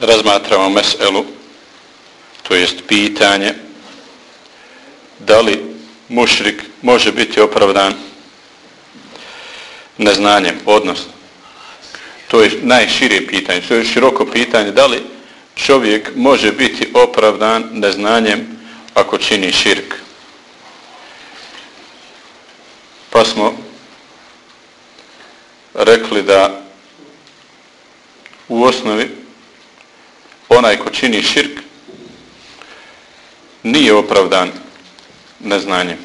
razmatramo meselu to jest pitanje da li mušrik može biti opravdan neznanjem, odnosno to je najširije pitanje, to je široko pitanje da li čovjek može biti opravdan neznanjem ako čini širk. Pa smo rekli da u osnovi onaj ko čini širk nije opravdan neznanjem.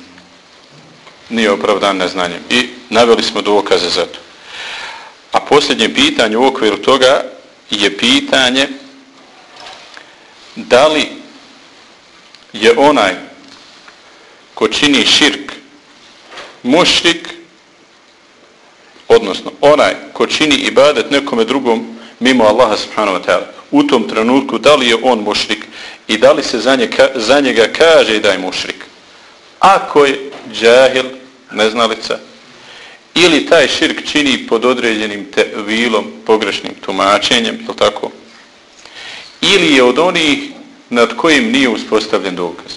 Nije opravdan neznanjem. I naveli smo dokaze za to. A posljednje pitanje u okviru toga je pitanje da li je onaj ko čini širk mušrik odnosno onaj ko čini ibadet nekome drugom mimo Allaha subhanahu wa ta'ala u tom trenutku da li je on mušrik i da li se za njega, za njega kaže da je mušrik. Ako je džahil neznalica ili taj širk čini pod određenim tevilom pogrešnim tumačenjem je tako? Ili je od onih nad kojim nije uspostavljen dokaz.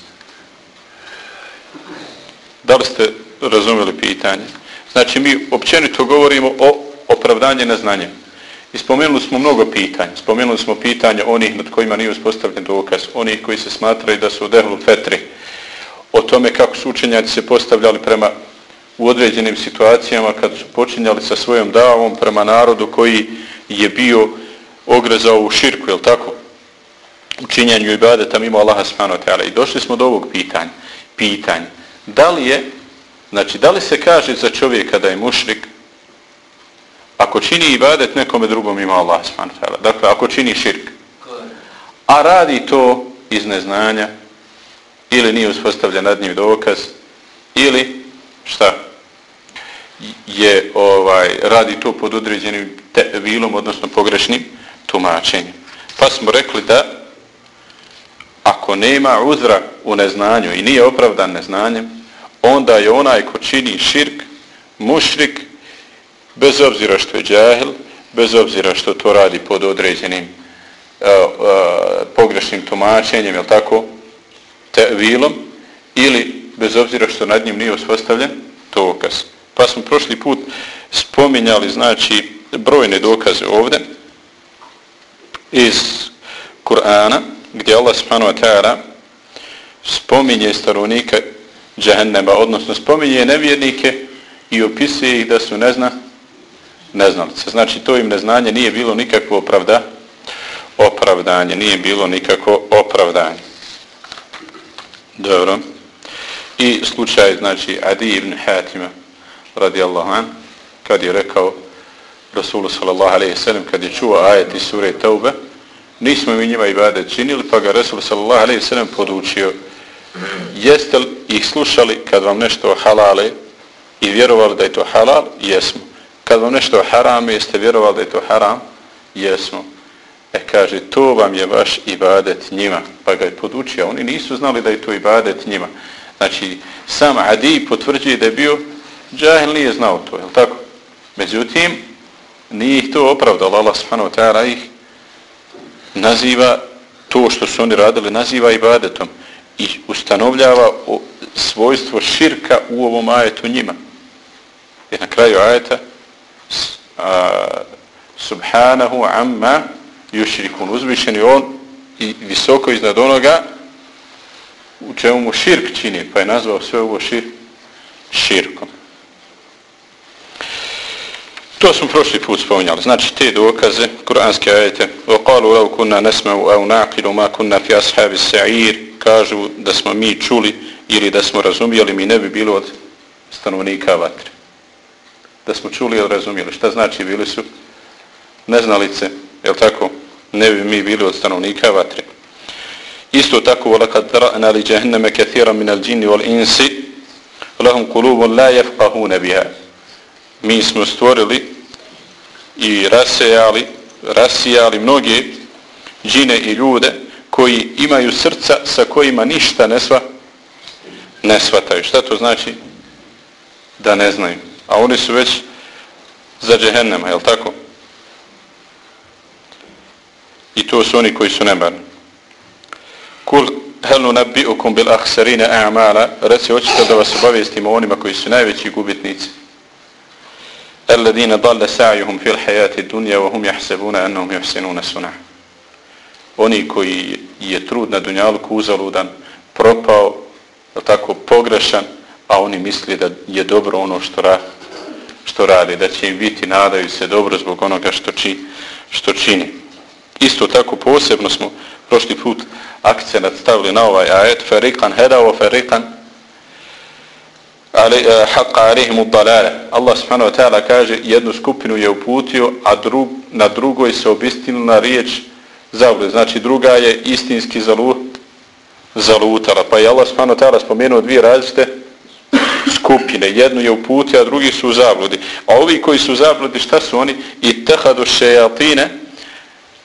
Da li ste razumeli pitanje? Znači mi općenito govorimo o opravdanje neznanjem. I spomenuli smo mnogo pitanja. Spomenuli smo pitanja onih nad kojima nije uspostavljen dokaz, onih koji se smatraju da su u dehlu fetri, o tome kako su učenjaci se postavljali prema u određenim situacijama kad su počinjali sa svojom davom prema narodu koji je bio ogrezao u širku, je tako? U činjenju ibadeta mimo Allaha subhanahu wa ta'ala. I došli smo do ovog pitanja. Pitanje. Da li je, znači, da li se kaže za čovjeka da je mušrik, ako čini ibadet nekome drugom ima Allah s.w.t. Dakle, ako čini širk, a radi to iz neznanja, ili nije uspostavljen nad njim dokaz, ili šta? Je ovaj radi to pod određenim vilom, odnosno pogrešnim tumačenjem. Pa smo rekli da ako nema uzra u neznanju i nije opravdan neznanjem, onda je onaj ko čini širk, mušrik, bez obzira što je džahil, bez obzira što to radi pod određenim uh, uh, pogrešnim tumačenjem, je tako, tevilom, ili bez obzira što nad njim nije uspostavljen dokaz. Pa smo prošli put spominjali, znači, brojne dokaze ovde iz Kur'ana, gdje Allah subhanahu wa ta'ala spominje stanovnika džahennema, odnosno spominje nevjernike i opisuje ih da su nezna, neznalice. Znači, to im neznanje nije bilo nikakvo opravda, opravdanje, nije bilo nikako opravdanje. Dobro. I slučaj, znači, Adi ibn Hatima, radijallahu an, kad je rekao Rasulu sallallahu alaihi sallam, kad je čuo ajet iz sure Taube, nismo mi njima ibadet činili, pa ga Rasul sallallahu alaihi sallam podučio, jeste li ih slušali kad vam nešto halale i vjerovali da je to halal? Jesmo. Kad vam nešto haram, jeste vjerovali da je to haram? Jesmo. E kaže, to vam je vaš ibadet njima. Pa ga je podučio. Oni nisu znali da je to ibadet njima. Znači, sam Adi potvrđuje da je bio džahil, nije znao to, je tako? Međutim, nije ih to opravdalo. Allah subhanahu ta'ala ih naziva to što su oni radili, naziva ibadetom i ustanovljava svojstvo širka u ovom ajetu njima. Jer na kraju ajeta subhanahu amma yushirikun uzvišeni on i visoko iznad onoga u čemu mu širk čini pa je nazvao sve ovo šir širkom to smo prošli put spominjali znači te dokaze kuranske ajete وقالوا لو كنا نسمع او نعقل ما كنا في اصحاب السعير kažu da smo mi čuli ili da smo razumjeli mi ne bi bilo od stanovnika vatre da smo čuli ili razumijeli. Šta znači bili su neznalice, je tako, ne bi mi bili od stanovnika vatre. Isto tako, وَلَكَدْ رَأْنَا لِجَهِنَّمَ كَثِيرًا مِنَ الْجِنِّ وَالْإِنسِ لَهُمْ قُلُوبٌ لَا يَفْقَهُونَ بِهَا Mi smo stvorili i rasejali, rasijali mnoge džine i ljude koji imaju srca sa kojima ništa ne, sva, ne svataju. Šta to znači? Da ne znaju. A oni su već za džehennema, jel tako? I to su oni koji su nemarni. Kul hel nabbi'ukum bil akhsarina a'mala, reci hoćete da vas obavijestimo onima koji su najveći gubitnici. Alladine dalle sa'juhum fil hayati dunya wa hum yahsabuna annahum yuhsinuna sun'a. Oni koji je trud na dunjaluku uzaludan, propao, tako pogrešan, a oni misli da je dobro ono što ra, što radi, da će im biti nadaju se dobro zbog onoga što, či, što čini. Isto tako posebno smo prošli put akcenat stavili na ovaj ajet fariqan hada wa fariqan ali uh, haqqa alihim ad-dalala Allah subhanahu wa ta'ala kaže jednu skupinu je uputio a drug, na drugoj se obistinila riječ zavljena znači druga je istinski zalu, zalutala. Pa je Allah subhanahu wa ta'ala spomenuo dvije različite skupine jednu je u puti, a drugi su u zabludi a ovi koji su u zabludi šta su oni i tehadu šejatine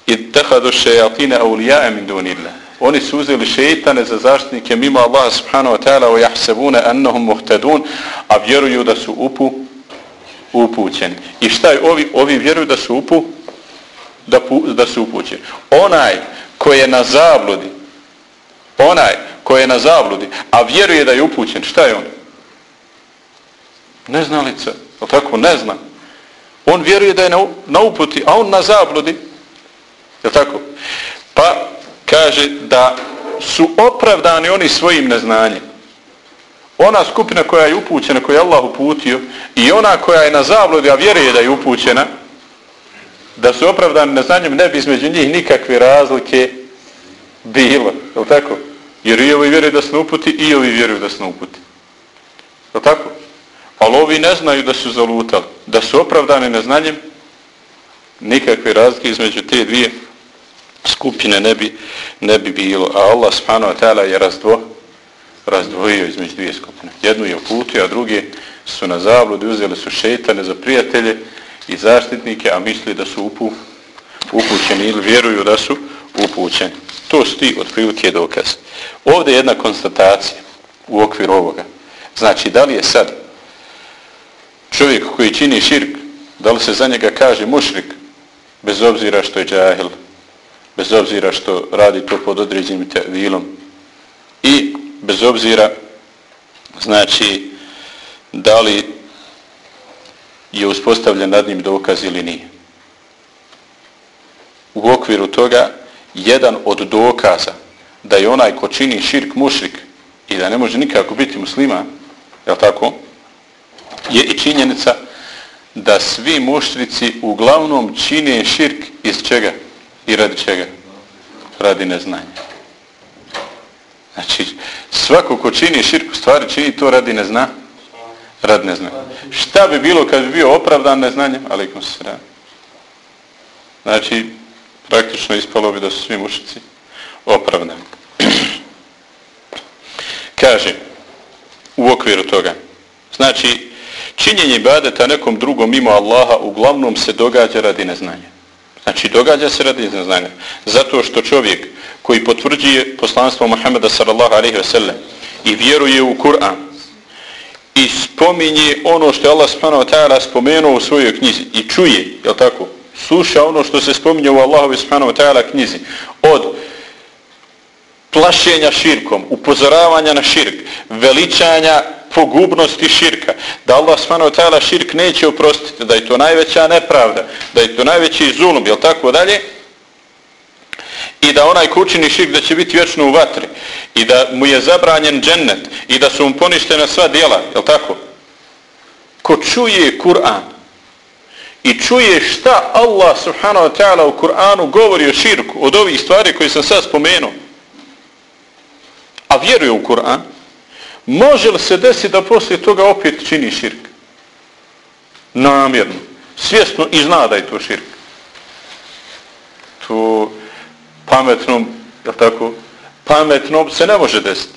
ittehadu šejatine aulijae min dunillah. Oni su uzeli šeitane za zaštitnike mimo Allaha subhanahu wa ta'ala o jahsebune annahum muhtedun, a vjeruju da su upu, upućeni. I šta je ovi? Ovi vjeruju da su upu, da, pu, da su upućeni. Onaj koji je na zabludi, onaj koji je na zabludi, a vjeruje da je upućen, šta je on? Neznalica, ali tako ne zna. On vjeruje da je na, na uputi, a on na zabludi, Je tako? Pa kaže da su opravdani oni svojim neznanjem. Ona skupina koja je upućena, koju je Allah uputio, i ona koja je na zabludi, a vjeruje da je upućena, da su opravdani neznanjem, ne bi između njih nikakve razlike bilo. Je tako? Jer i ovi vjeruju da su uputi, i ovi vjeruju da su uputi. Je tako? Ali ovi ne znaju da su zalutali. Da su opravdani neznanjem, nikakve razlike između te dvije skupine ne bi, ne bi bilo. A Allah subhanahu wa ta'ala je razdvo, razdvojio između dvije skupine. Jednu je uputio, a druge su na zabludi, uzeli su šeitane za prijatelje i zaštitnike, a misli da su upu, upućeni ili vjeruju da su upućeni. To su ti otprilike dokaz. Ovdje je jedna konstatacija u okviru ovoga. Znači, da li je sad čovjek koji čini širk, da li se za njega kaže mušrik, bez obzira što je džahil, bez obzira što radi to pod određenim tevilom i bez obzira znači da li je uspostavljen nad njim dokaz ili nije. U okviru toga jedan od dokaza da je onaj ko čini širk mušrik i da ne može nikako biti muslima, je tako, je i činjenica da svi muštrici uglavnom čine širk iz čega? I radi čega? Radi neznanja. Znači, svako ko čini širku stvari, čini to radi nezna. Radi neznanja. Šta bi bilo kad bi bio opravdan neznanjem? Alikum se radi. Znači, praktično ispalo bi da su svi mušici opravdani. Kaže, u okviru toga. Znači, činjenje ibadeta nekom drugom mimo Allaha uglavnom se događa radi neznanja. Znači, događa se radi neznanja. Zato što čovjek koji potvrđuje poslanstvo Muhammeda sallallahu alaihi ve sellem i vjeruje u Kur'an i spominje ono što je Allah subhanahu wa ta'ala spomenuo u svojoj knjizi i čuje, je tako, sluša ono što se spominje u Allahovi subhanahu wa ta'ala knjizi od plašenja širkom, upozoravanja na širk, veličanja pogubnosti širka, da Allah s.w.t. širk neće oprostiti, da je to najveća nepravda, da je to najveći zulum, jel tako dalje? I da onaj kućini širk da će biti vječno u vatri i da mu je zabranjen džennet i da su mu poništena sva djela, jel tako? Ko čuje Kur'an i čuje šta Allah subhanahu wa ta'ala u Kur'anu govori o širku, od ovih stvari koje sam sad spomenuo, a vjeruje u Kur'an, Može li se desiti da poslije toga opet čini širk? Namjerno. Svjesno i zna da je to širk. To pametnom, je tako, pametnom se ne može desiti.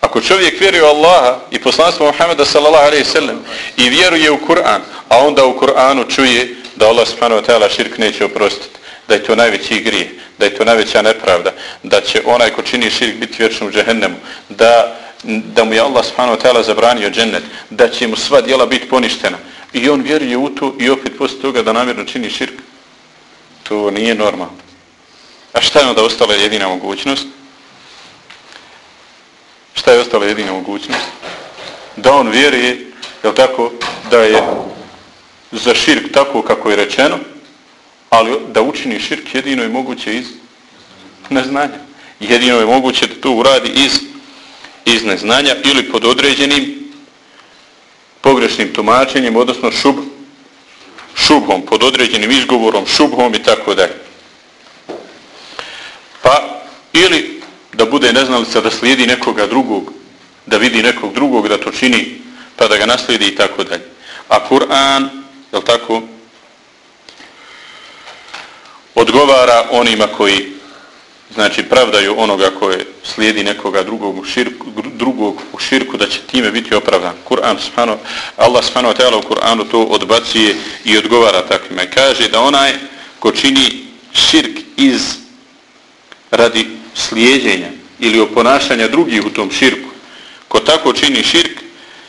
Ako čovjek vjeruje u Allaha i poslanstvo Muhammeda sallallahu alaihi sallam i vjeruje u Kur'an, a onda u Kur'anu čuje da Allah subhanahu wa ta'ala širk neće oprostiti, da je to najveći grije, da je to najveća nepravda, da će onaj ko čini širk biti vječno u džehennemu, da, da mu je Allah subhanahu wa ta'ala zabranio džennet, da će mu sva dijela biti poništena. I on vjeruje u to i opet poslije toga da namjerno čini širk. To nije normalno. A šta je onda ostala jedina mogućnost? Šta je ostala jedina mogućnost? Da on vjeruje, je tako, da je za širk tako kako je rečeno, ali da učini širk jedino je moguće iz neznanja. Jedino je moguće da to uradi iz, iz neznanja ili pod određenim pogrešnim tumačenjem, odnosno šub, šubhom, pod određenim izgovorom, šubhom i tako dalje. Pa, ili da bude neznalica da slijedi nekoga drugog, da vidi nekog drugog da to čini, pa da ga naslijedi i tako dalje. A Kur'an, je tako, odgovara onima koji znači pravdaju onoga koje slijedi nekoga drugog u širku, drugog u širku da će time biti opravdan. Kur'an subhanahu Allah subhanahu wa ta'ala u Kur'anu to odbacuje i odgovara takvima. Kaže da onaj ko čini širk iz radi slijedjenja ili oponašanja drugih u tom širku, ko tako čini širk,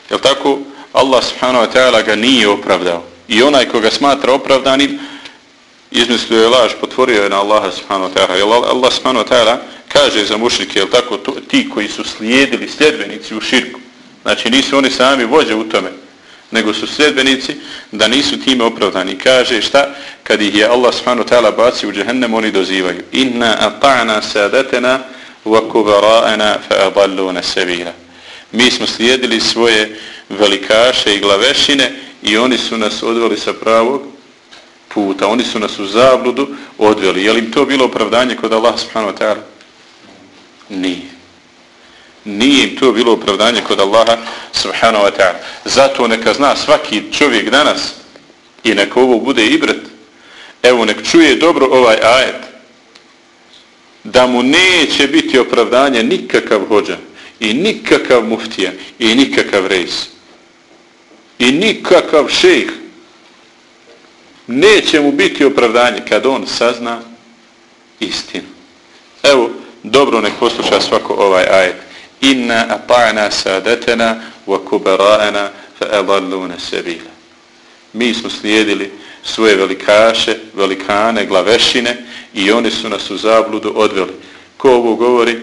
jel tako, Allah subhanahu wa ta'ala ga nije opravdao. I onaj ko ga smatra opravdanim, izmislio je laž, potvorio je na Allaha subhanahu wa ta'ala. Allah subhanahu wa ta'ala kaže za mušnike, jel tako, to, ti koji su slijedili sljedbenici u širku, znači nisu oni sami vođe u tome, nego su sljedbenici da nisu time opravdani. Kaže šta? Kad ih je Allah subhanahu wa ta'ala baci u džahennem, oni dozivaju. Inna ata'na sadatena wa kubara'ana fa adalluna sabila. Mi smo slijedili svoje velikaše i glavešine i oni su nas odveli sa pravog puta. Oni su nas u zabludu odveli. Je li im to bilo opravdanje kod Allah subhanahu wa ta'ala? Nije. Nije im to bilo opravdanje kod Allaha subhanahu wa ta'ala. Zato neka zna svaki čovjek danas i neka ovo bude ibret. Evo nek čuje dobro ovaj ajet da mu neće biti opravdanje nikakav hođa i nikakav muftija i nikakav rejs i nikakav šejh neće mu biti opravdanje kad on sazna istinu. Evo, dobro nek posluša svako ovaj ajet. Inna ata'na sadatena wa kubara'ana fa adalluna sabila. Mi smo slijedili svoje velikaše, velikane, glavešine i oni su nas u zabludu odveli. Ko ovo govori?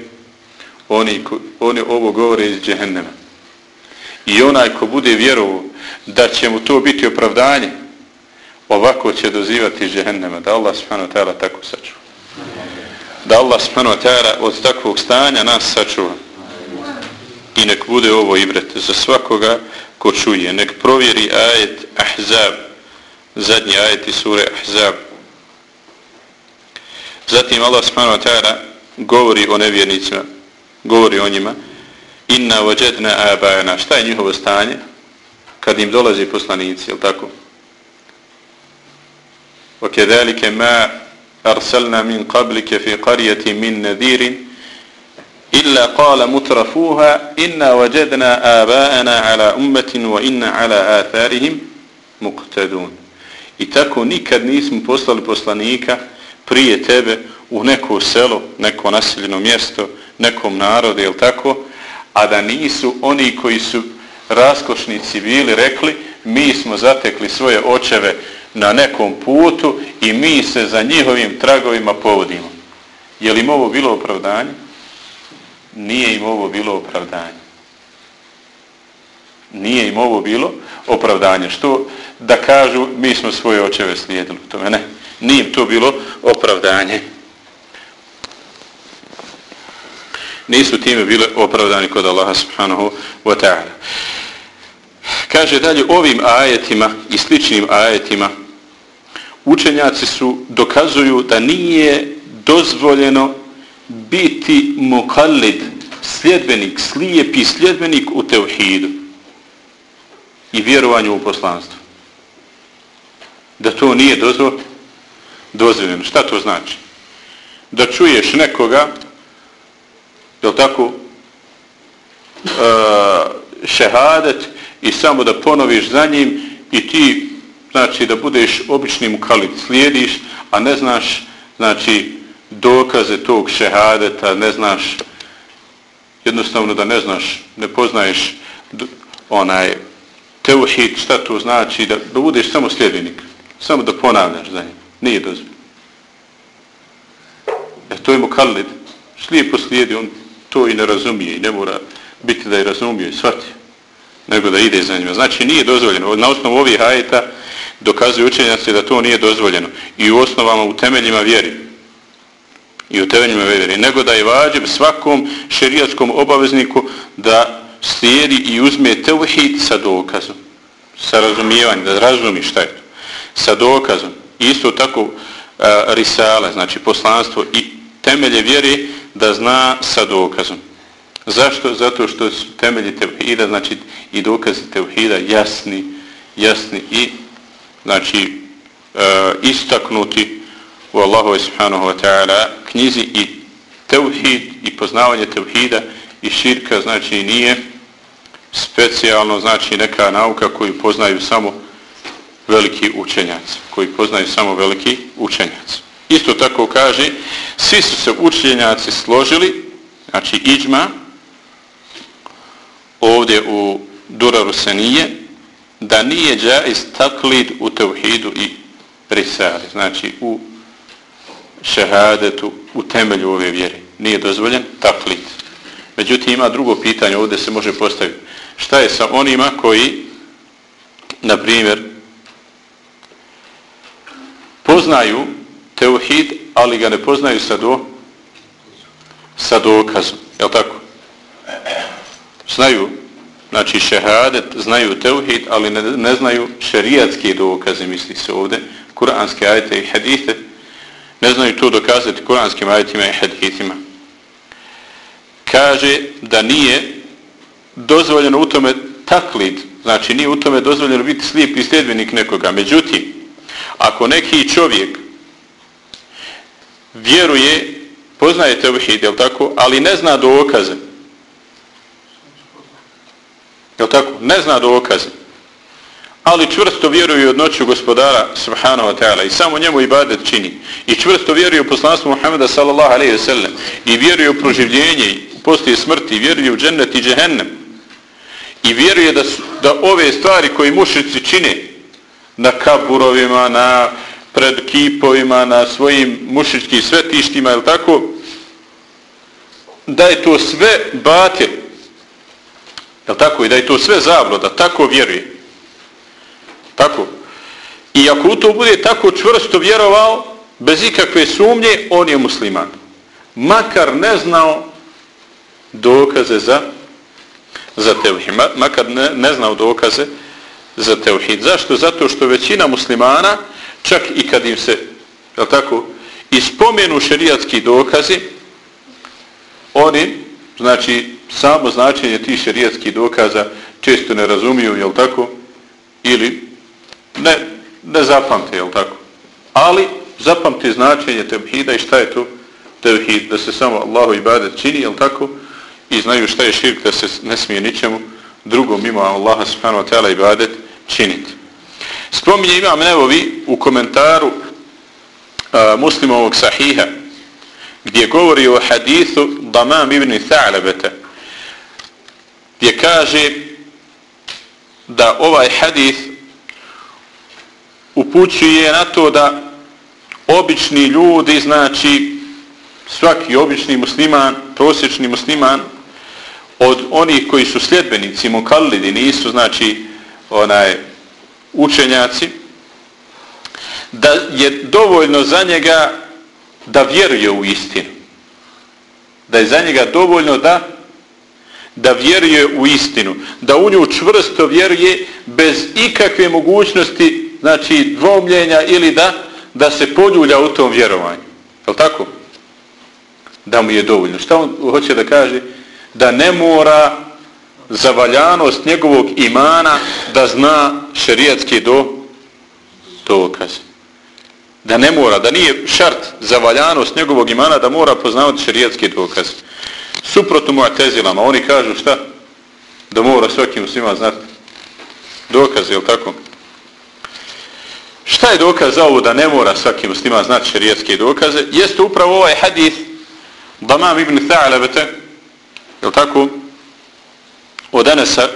Oni, oni ovo govore iz džehennema. I onaj ko bude vjerovo da će mu to biti opravdanje, ovako će dozivati džehennema, da Allah subhanahu wa ta'ala tako sačuva. Da Allah subhanahu wa ta'ala od takvog stanja nas sačuva. I nek bude ovo ibret za svakoga ko čuje. Nek provjeri ajet Ahzab, zadnji ajet iz sure Ahzab. Zatim Allah subhanahu wa ta'ala govori o nevjernicima, govori o njima. Inna vajedna abana, Šta je njihovo stanje? Kad im dolazi poslanici, je tako? وكذلك ما أرسلنا من قبلك في قرية من نذير إلا قال مترفوها إنا وجدنا آباءنا على أمة وإنا على آثارهم مقتدون I tako nikad nismo poslali poslanika prije tebe u neko selo, neko nasiljeno mjesto, nekom narodu, jel tako? A da nisu oni koji su raskošnici bili rekli mi smo zatekli svoje očeve na nekom putu i mi se za njihovim tragovima povodimo. Je li im ovo bilo opravdanje? Nije im ovo bilo opravdanje. Nije im ovo bilo opravdanje. Što da kažu mi smo svoje očeve slijedili u tome? Ne. Nije im to bilo opravdanje. Nisu time bile opravdani kod Allaha subhanahu wa ta'ala. Kaže dalje ovim ajetima i sličnim ajetima učenjaci su dokazuju da nije dozvoljeno biti mukallid, sljedbenik, slijepi sljedbenik u teuhidu i vjerovanju u poslanstvo. Da to nije dozvoljeno. Dozvoljeno. Šta to znači? da čuješ nekoga, je tako, uh, šehadet i samo da ponoviš za njim i ti, znači, da budeš običnim mukalib, slijediš, a ne znaš, znači, dokaze tog šehadeta, ne znaš, jednostavno da ne znaš, ne poznaješ onaj teuhid, šta to znači, da, da budeš samo sljedbenik, samo da ponavljaš za njim. Nije dozvoljeno. Jer to je mu kalid. Slijepo slijedi, on to i ne razumije i ne mora biti da je razumije, shvatio, nego da ide za njima. Znači nije dozvoljeno. Na osnovu ovih hajeta dokazuje učenjaci da to nije dozvoljeno. I u osnovama, u temeljima vjeri. I u temeljima vjeri. Nego da je vađib svakom šerijatskom obavezniku da slijedi i uzme teuhid sa dokazom. Sa razumijevanjem, da razumi šta je to. Sa dokazom. Isto tako a, risale, znači poslanstvo i temelje vjeri da zna sa dokazom. Zašto? Zato što su temelji tevhida, znači i dokazi tevhida jasni, jasni i znači e, istaknuti u Allahu subhanahu wa ta'ala knjizi i tevhid i poznavanje tevhida i širka znači nije specijalno znači neka nauka koju poznaju samo veliki učenjaci, koji poznaju samo veliki učenjaci. Isto tako kaže, svi su se učenjaci složili, znači iđma, ovdje u Duraru se nije, da nije džaiz taklid u tevhidu i risali, znači u šehadetu, u temelju ove vjere. Nije dozvoljen taklid. Međutim, ima drugo pitanje, ovdje se može postaviti. Šta je sa onima koji, na primjer, poznaju teuhid, ali ga ne poznaju sa, do, sa dokazom. Je tako? Znaju, znači šehadet, znaju teuhid, ali ne, ne znaju šerijatske dokaze, misli se ovdje, kuranske ajete i hadite, ne znaju to dokazati kuranskim ajetima i haditima. Kaže da nije dozvoljeno u tome taklid, znači nije u tome dozvoljeno biti slijep i sljedbenik nekoga. Međutim, ako neki čovjek vjeruje, poznaje teuhid, je tako, ali ne zna dokaze, Jel tako, ne zna dokaze, ali čvrsto vjeruje od noću gospodara subhanahu wa ta'ala i samo njemu ibadet čini. I čvrsto vjeruje u poslanstvo Muhammeda sallallahu alaihi wa sallam. I vjeruje u proživljenje poslije smrti, vjeruje u džennet i džehennem. I vjeruje da, su, da ove stvari koje mušrici čine na kaburovima, na pred kipovima, na svojim mušičkim svetištima, je tako? Da je to sve batil. Je tako? I da je to sve zabloda. Tako vjeruje. Tako. I ako u to bude tako čvrsto vjerovao, bez ikakve sumnje, on je musliman. Makar ne znao dokaze za za tevhid. Makar ne, ne znao dokaze za tevhid. Zašto? Zato što većina muslimana čak i kad im se, je tako, ispomenu šerijatski dokazi, oni, znači, samo značenje tih šerijetskih dokaza često ne razumiju, je tako, ili ne, ne zapamte, je tako, ali zapamti značenje tevhida i šta je to tevhid, da se samo Allahu ibadet čini, je tako, i znaju šta je širk, da se ne smije ničemu drugom mimo Allaha subhanahu wa ta'ala ibadet činiti. Spominje imam nevovi u komentaru a, muslimovog sahiha gdje govori o hadithu Damam ibn Tha'labeta gdje kaže da ovaj hadis upućuje na to da obični ljudi, znači svaki obični musliman, prosječni musliman od onih koji su sljedbenici, mukallidi, nisu znači onaj učenjaci da je dovoljno za njega da vjeruje u istinu. Da je za njega dovoljno da da vjeruje u istinu. Da u nju čvrsto vjeruje bez ikakve mogućnosti znači dvomljenja ili da da se poljulja u tom vjerovanju. Je li tako? Da mu je dovoljno. Šta on hoće da kaže? Da ne mora zavaljanost njegovog imana da zna šerijatski do dokaz. da ne mora, da nije šart zavaljanost njegovog imana da mora poznavati šerijatski dokaz. Suprotno mu'tezilama, oni kažu šta? Da mora svaki svima znati dokaz, je li tako? Šta je dokaz za ovo da ne mora svaki svima znati šarijetske dokaze? Jeste upravo ovaj hadith Damam ibn Tha'labete, je li tako? Od Anasa e,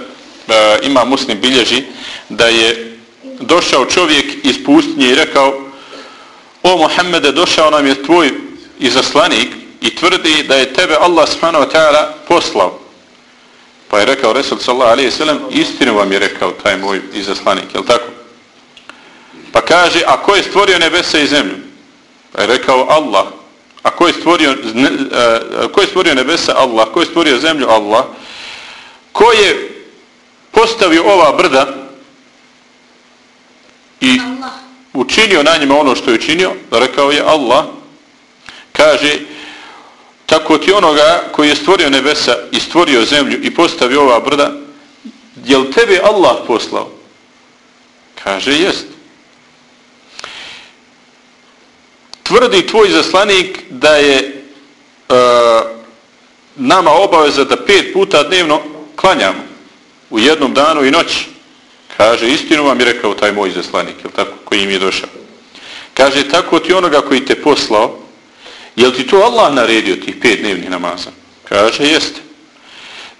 ima muslim bilježi da je došao čovjek iz pustinje i rekao O Muhammede, došao nam je tvoj izaslanik i tvrdi da je tebe Allah subhanahu wa ta'ala poslao. Pa je rekao Resul sallallahu alaihi sallam, istinu vam je rekao taj moj izaslanik, je tako? Pa kaže, a ko je stvorio nebese i zemlju? Pa je rekao Allah. A ko je stvorio, ne, a, ko je stvorio nebesa? Allah. Ko je stvorio zemlju? Allah. Ko je postavio ova brda i Allah učinio na njima ono što je učinio, rekao je Allah, kaže, tako ti onoga koji je stvorio nebesa i stvorio zemlju i postavio ova brda, je li tebe Allah poslao? Kaže, jest. Tvrdi tvoj zaslanik da je uh, nama obaveza da pet puta dnevno klanjamo u jednom danu i noći. Kaže, istinu vam je rekao taj moj zaslanik, je tako, koji im je došao. Kaže, tako ti onoga koji te poslao, je ti to Allah naredio tih pet dnevnih namaza? Kaže, jeste.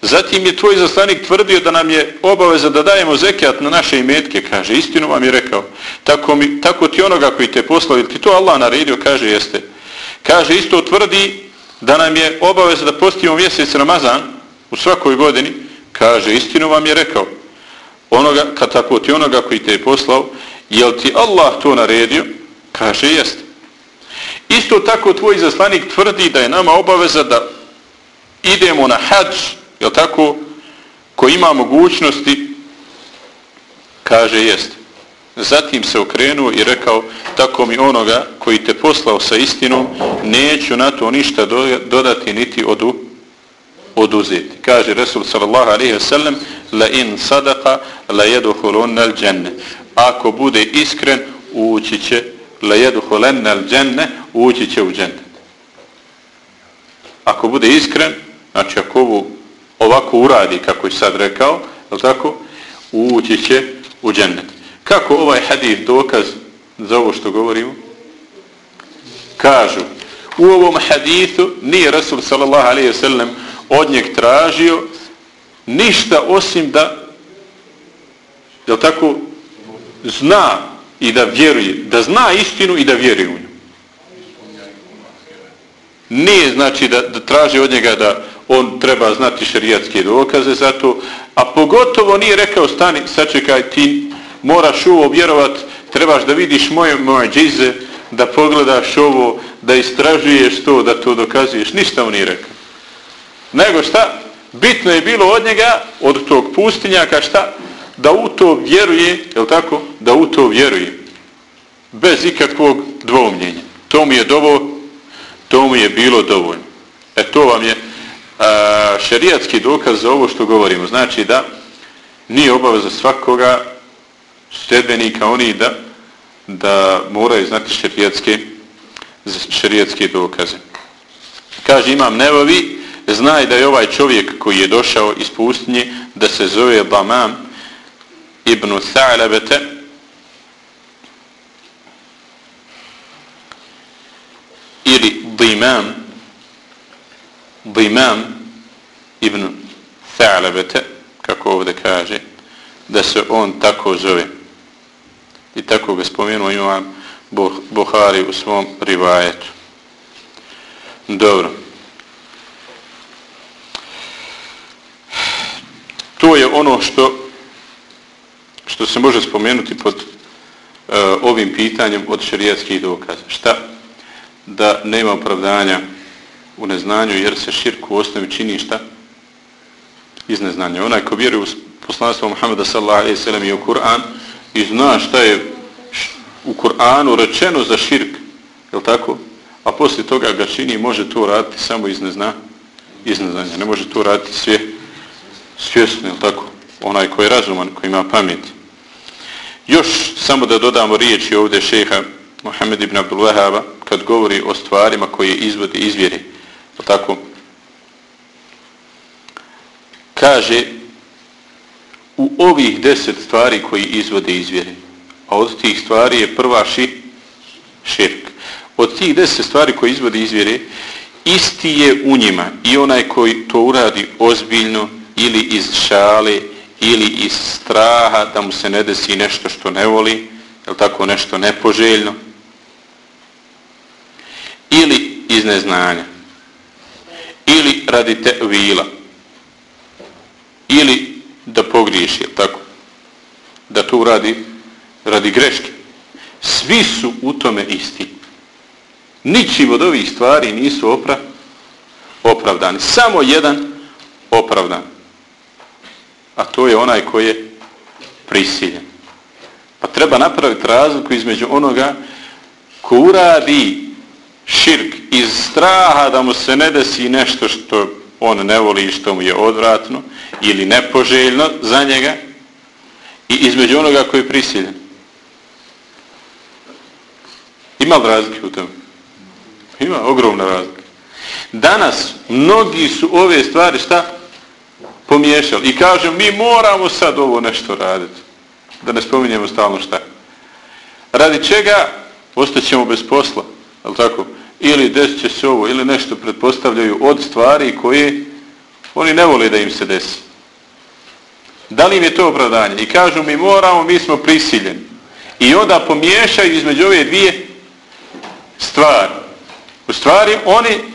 Zatim je tvoj zastanik tvrdio da nam je obaveza da dajemo zekijat na naše imetke. Kaže, istinu vam je rekao. Tako, mi, tako ti onoga koji te poslao, je li ti to Allah naredio? Kaže, jeste. Kaže, isto tvrdi da nam je obaveza da postimo mjesec Ramazan u svakoj godini. Kaže, istinu vam je rekao onoga, kad tako ti onoga koji te je poslao, jel ti Allah to naredio? Kaže, jeste. Isto tako tvoj zaslanik tvrdi da je nama obaveza da idemo na hađ, je tako, ko ima mogućnosti, kaže, jest. Zatim se okrenuo i rekao, tako mi onoga koji te poslao sa istinom, neću na to ništa dodati niti odu, oduzeti. Kaže Resul sallallahu alaihi wasallam, la in sadaka la jeduhulun al dženne. Ako bude iskren, ući će la jeduhulun al dženne, ući će u džennet. Ako bude iskren, znači ako ovu ovako uradi, kako je sad rekao, je tako, ući će u džennet. Kako ovaj hadis dokaz za ovo što govorimo? Kažu, u ovom hadithu nije Rasul sallallahu alaihi ve sallam od njeg tražio ništa osim da je tako zna i da vjeruje da zna istinu i da vjeruje u nju. Nije znači da, da traži od njega da on treba znati šerijatske dokaze za to a pogotovo nije rekao stani sačekaj ti moraš ovo vjerovat trebaš da vidiš moje moje džize da pogledaš ovo da istražuješ to da to dokazuješ. Ništa on nije rekao. Nego šta? Bitno je bilo od njega od tog pustinjaka šta? Da u to vjeruje je tako? Da u to vjeruje. Bez ikakvog dvoumljenja. to mu je dovo to mu je bilo dovoljno. E to vam je a, šerijatski dokaz za ovo što govorimo. Znači da nije obaveza svakoga sljedbenika oni da da moraju znati šerijatske šerijatske dokaze. Kaže imam nevovi znaj da je ovaj čovjek koji je došao iz pustinje da se zove Bamam ibn Tha'labete. Ili Dimam. Dimam ibn Tha'labete kako ovdje kaže da se on tako zove. I tako ga spomenuo imam Buhari u svom rivajetu. Dobro. To je ono što što se može spomenuti pod e, ovim pitanjem od šerijatskih dokaza. Šta? Da nema opravdanja u neznanju jer se širk u osnovi čini šta? Iz neznanja. Onaj ko vjeruje u poslanstvo Muhammeda sallallahu alaihi sallam i u Kur'an i zna šta je u Kur'anu rečeno za širk, je tako? A poslije toga ga čini može to raditi samo iz neznanja. Iz neznanja. Ne može to raditi svje, svjesno, je tako? Onaj koji je razuman, koji ima pamet. Još samo da dodamo riječi ovdje šeha Mohamed ibn Abdul Wahaba, kad govori o stvarima koje izvode izvjeri, tako, kaže u ovih deset stvari koji izvode izvjeri, a od tih stvari je prva ši, širk. Od tih deset stvari koji izvode izvjeri, isti je u njima i onaj koji to uradi ozbiljno ili iz šale ili iz straha da mu se ne desi nešto što ne voli, je tako nešto nepoželjno, ili iz neznanja, ili radi te vila, ili da pogriješi, tako, da to uradi radi greške. Svi su u tome isti. Ničim od ovih stvari nisu opra, opravdani. Samo jedan opravdan. A to je onaj koji je prisiljen. Pa treba napraviti razliku između onoga ko uradi širk iz straha da mu se ne desi nešto što on ne voli i što mu je odvratno ili nepoželjno za njega i između onoga koji je prisiljen. Ima li razlike u tome? Ima ogromna razlika. Danas mnogi su ove stvari šta? Pomiješali. I kažem, mi moramo sad ovo nešto raditi. Da ne spominjemo stalno šta. Radi čega ostaćemo bez posla. ali tako? Ili desit će se ovo, ili nešto pretpostavljaju od stvari koje oni ne vole da im se desi. Da li im je to opravdanje? I kažu, mi moramo, mi smo prisiljeni. I onda pomiješaju između ove dvije stvari. U stvari oni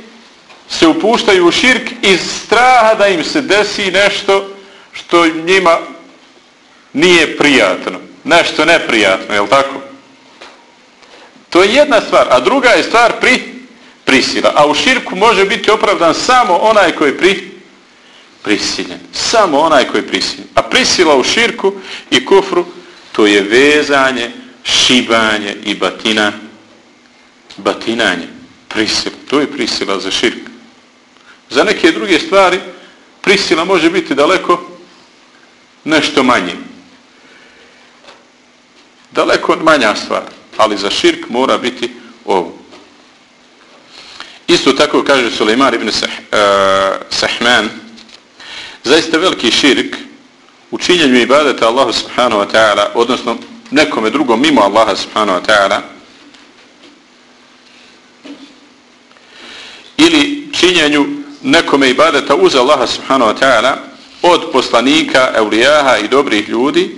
se upuštaju u širk iz straha da im se desi nešto što njima nije prijatno. Nešto neprijatno, je li tako? To je jedna stvar. A druga je stvar pri prisila. A u širku može biti opravdan samo onaj koji je pri prisiljen. Samo onaj koji je prisiljen. A prisila u širku i kufru to je vezanje, šibanje i batina batinanje, prisila. To je prisila za širk. Za neke druge stvari prisila može biti daleko nešto manje. Daleko manja stvar. Ali za širk mora biti ovo. Isto tako kaže Suleiman ibn Sah, uh, eh, Sahman zaista veliki širk u činjenju ibadeta Allahu subhanahu wa ta'ala odnosno nekome drugom mimo Allaha subhanahu wa ta'ala ili činjenju nekome ibadeta uz Allaha subhanahu wa ta'ala od poslanika, eulijaha i dobrih ljudi,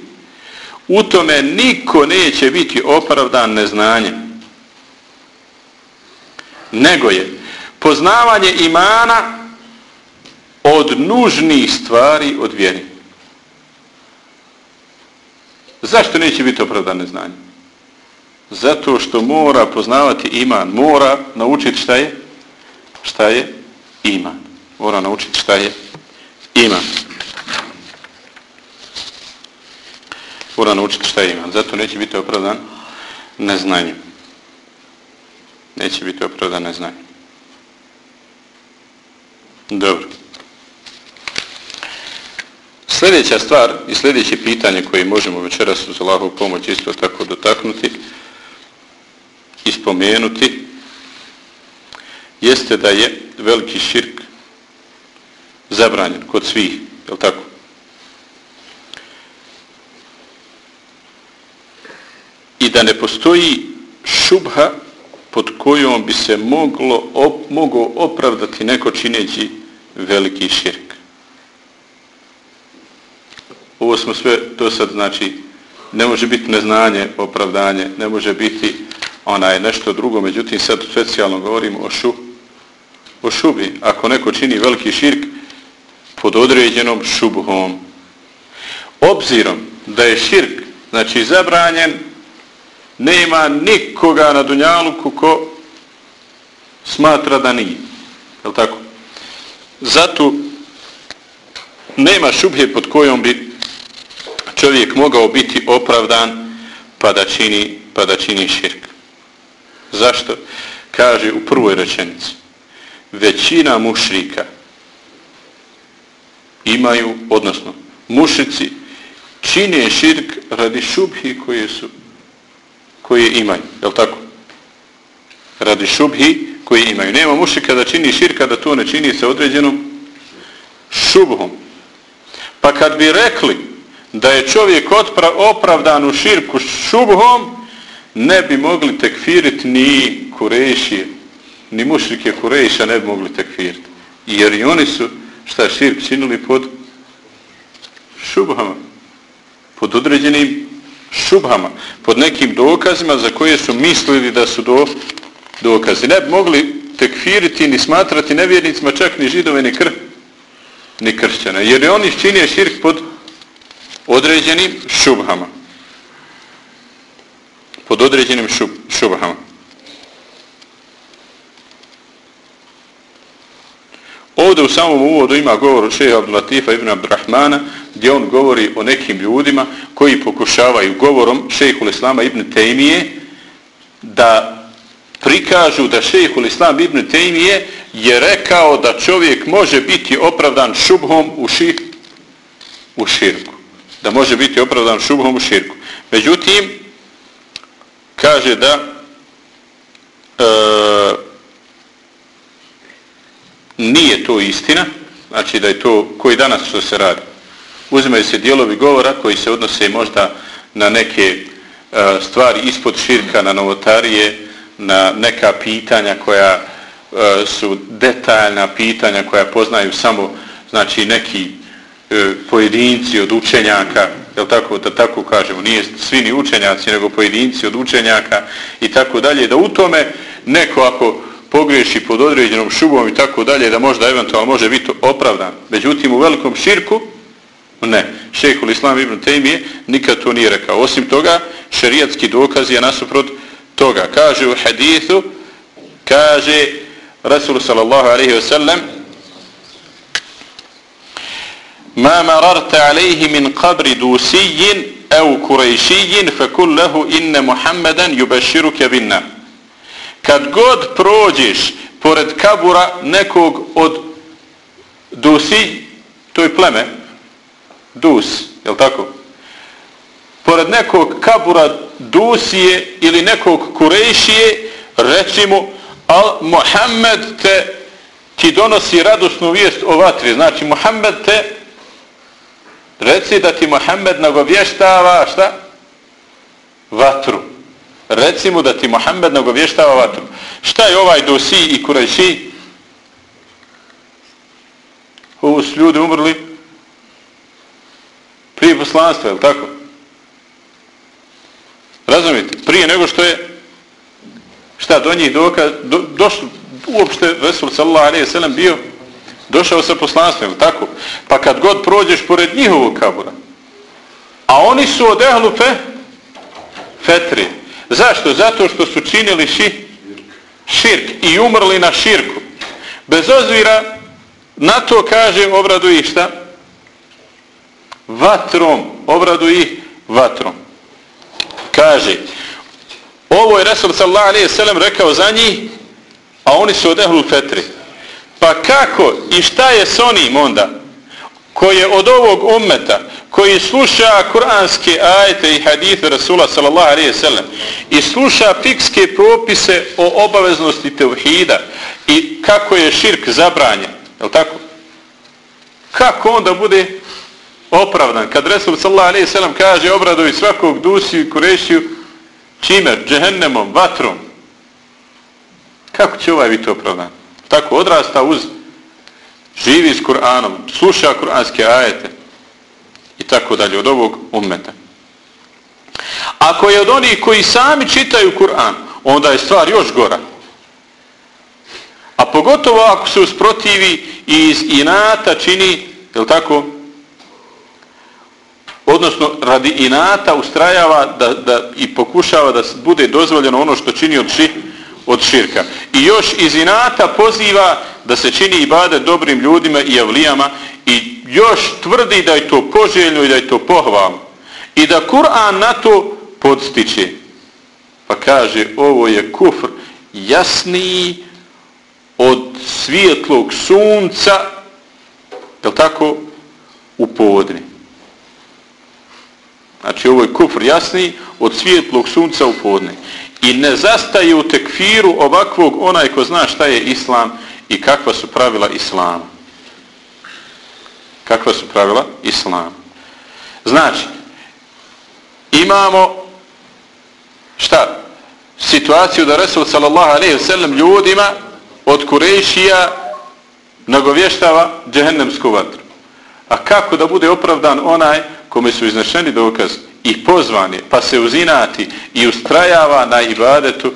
u tome niko neće biti opravdan neznanjem. Nego je poznavanje imana od nužnih stvari od vjeri. Zašto neće biti opravdan neznanjem? Zato što mora poznavati iman, mora naučiti šta je? šta je iman. Mora naučiti šta je iman. Mora naučiti šta je iman. Zato neće biti opravdan neznanjem. Neće biti opravdan neznanjem. Dobro. Sljedeća stvar i sljedeće pitanje koje možemo večeras uz Allahovu pomoć isto tako dotaknuti i spomenuti jeste da je veliki širk zabranjen kod svih, je li tako? I da ne postoji šubha pod kojom bi se moglo op, mogo opravdati neko čineći veliki širk. Ovo smo sve, to sad znači, ne može biti neznanje, opravdanje, ne može biti onaj nešto drugo, međutim sad specijalno govorimo o šubha o šubi, ako neko čini veliki širk pod određenom šubhom. Obzirom da je širk, znači zabranjen, nema nikoga na Dunjaluku ko smatra da nije. Je tako? Zato nema šubhe pod kojom bi čovjek mogao biti opravdan pa da čini, pa da čini širk. Zašto? Kaže u prvoj rečenici većina mušrika imaju, odnosno mušici čine širk radi šubhi koje su koje imaju, je tako? radi šubhi koji imaju. Nema mušika da čini širka da to ne čini sa određenom šubhom. Pa kad bi rekli da je čovjek opravdan u širku šubhom, ne bi mogli tekfiriti ni kurešije, ni mušrike Kurejša ne bi mogli tekfiriti. Jer i oni su šta širk činili pod šubhama, pod određenim šubhama, pod nekim dokazima za koje su mislili da su do, dokazi. Ne bi mogli tekfiriti ni smatrati nevjernicima čak ni židove ni, kr, ni kršćana. Jer oni činije širk pod određenim šubhama. Pod određenim šub, šubhama. Ovdje u samom uvodu ima govor šeha Abdulatifa ibn Abdurrahmana gdje on govori o nekim ljudima koji pokušavaju govorom šehu Islama ibn Tejmije da prikažu da šehhul Islam ibn Tejmije je rekao da čovjek može biti opravdan šubhom u, ši, u širku. Da može biti opravdan šubhom u širku. Međutim, kaže da e, nije to istina, znači da je to koji danas što se radi. Uzimaju se dijelovi govora koji se odnose možda na neke e, stvari ispod širka, na novotarije, na neka pitanja koja e, su detaljna pitanja koja poznaju samo znači neki e, pojedinci od učenjaka jel tako da tako kažemo nije svi ni učenjaci nego pojedinci od učenjaka i tako dalje da u tome neko ako pogriješi pod određenom šubom i tako dalje, da možda eventualno može biti opravdan. Međutim, u velikom širku, ne. Šehekul Islam ibn Tejmije nikad to nije rekao. Osim toga, šerijatski dokaz je nasuprot toga. Kaže u hadithu, kaže Rasul sallallahu alaihi wa sallam, Ma mararta alaihi min qabri dusijin au kurejšijin fa kullahu inne Muhammedan jubaširuke binna kad god prođeš pored kabura nekog od dusi, to je pleme, dus, je tako? Pored nekog kabura Dusije ili nekog Kurejšije, reci mu, al Mohamed te ti donosi radosnu vijest o vatri. Znači, Mohamed te reci da ti Mohamed nagovještava šta? Vatru. Recimo da ti Mohamed nagovještava vatru. Šta je ovaj Dusi i Kurajši? Ovo su ljudi umrli prije poslanstva, je li tako? Razumite? Prije nego što je šta do njih doka, do, došlo, uopšte Resul sallallahu alaihi sallam bio došao sa poslanstvom, tako? Pa kad god prođeš pored njihovog kabura, a oni su od ehlu fe, fetri. Zašto? Zato što su činili ši, širk i umrli na širku. Bez ozvira na to kaže obradu ih šta? Vatrom. Obradu ih vatrom kaže ovo je Resul sallallahu alaihi sallam rekao za njih a oni su od ehlul fetri pa kako i šta je s onim onda koje od ovog ummeta koji sluša kuranske ajete i hadite Rasula sallallahu alaihi sallam i sluša fikske propise o obaveznosti tevhida i kako je širk zabranjen je tako? kako onda bude opravdan. Kad Resul sallallahu alaihi sallam kaže obradovi svakog dusiju i kurešiju čimer, džehennemom, vatrom. Kako će ovaj biti opravdan? Tako odrasta uz živi s Kur'anom, sluša kur'anske ajete tako dalje od ovog ummeta. Ako je od onih koji sami čitaju Kur'an, onda je stvar još gora. A pogotovo ako se usprotivi i iz inata čini, je tako, odnosno radi inata ustrajava da, da i pokušava da bude dozvoljeno ono što čini od, ši, od širka. I još iz inata poziva da se čini i bade dobrim ljudima i javlijama i još tvrdi da je to poželjno i da je to pohvalno. I da Kur'an na to podstiče. Pa kaže, ovo je kufr jasniji od svijetlog sunca, je tako, u podni. Znači ovo je kufr jasni od svijetlog sunca u podne. i ne zastaje u tekfiru ovakvog onaj ko zna šta je islam i kakva su pravila islama. Kakva su pravila islama. Znači, imamo šta? Situaciju da Resul sallallahu alaihi wa sallam ljudima od Kurešija nagovještava džehennemsku vatru. A kako da bude opravdan onaj kome su iznešeni dokaz i pozvani, pa se uzinati i ustrajava na ibadetu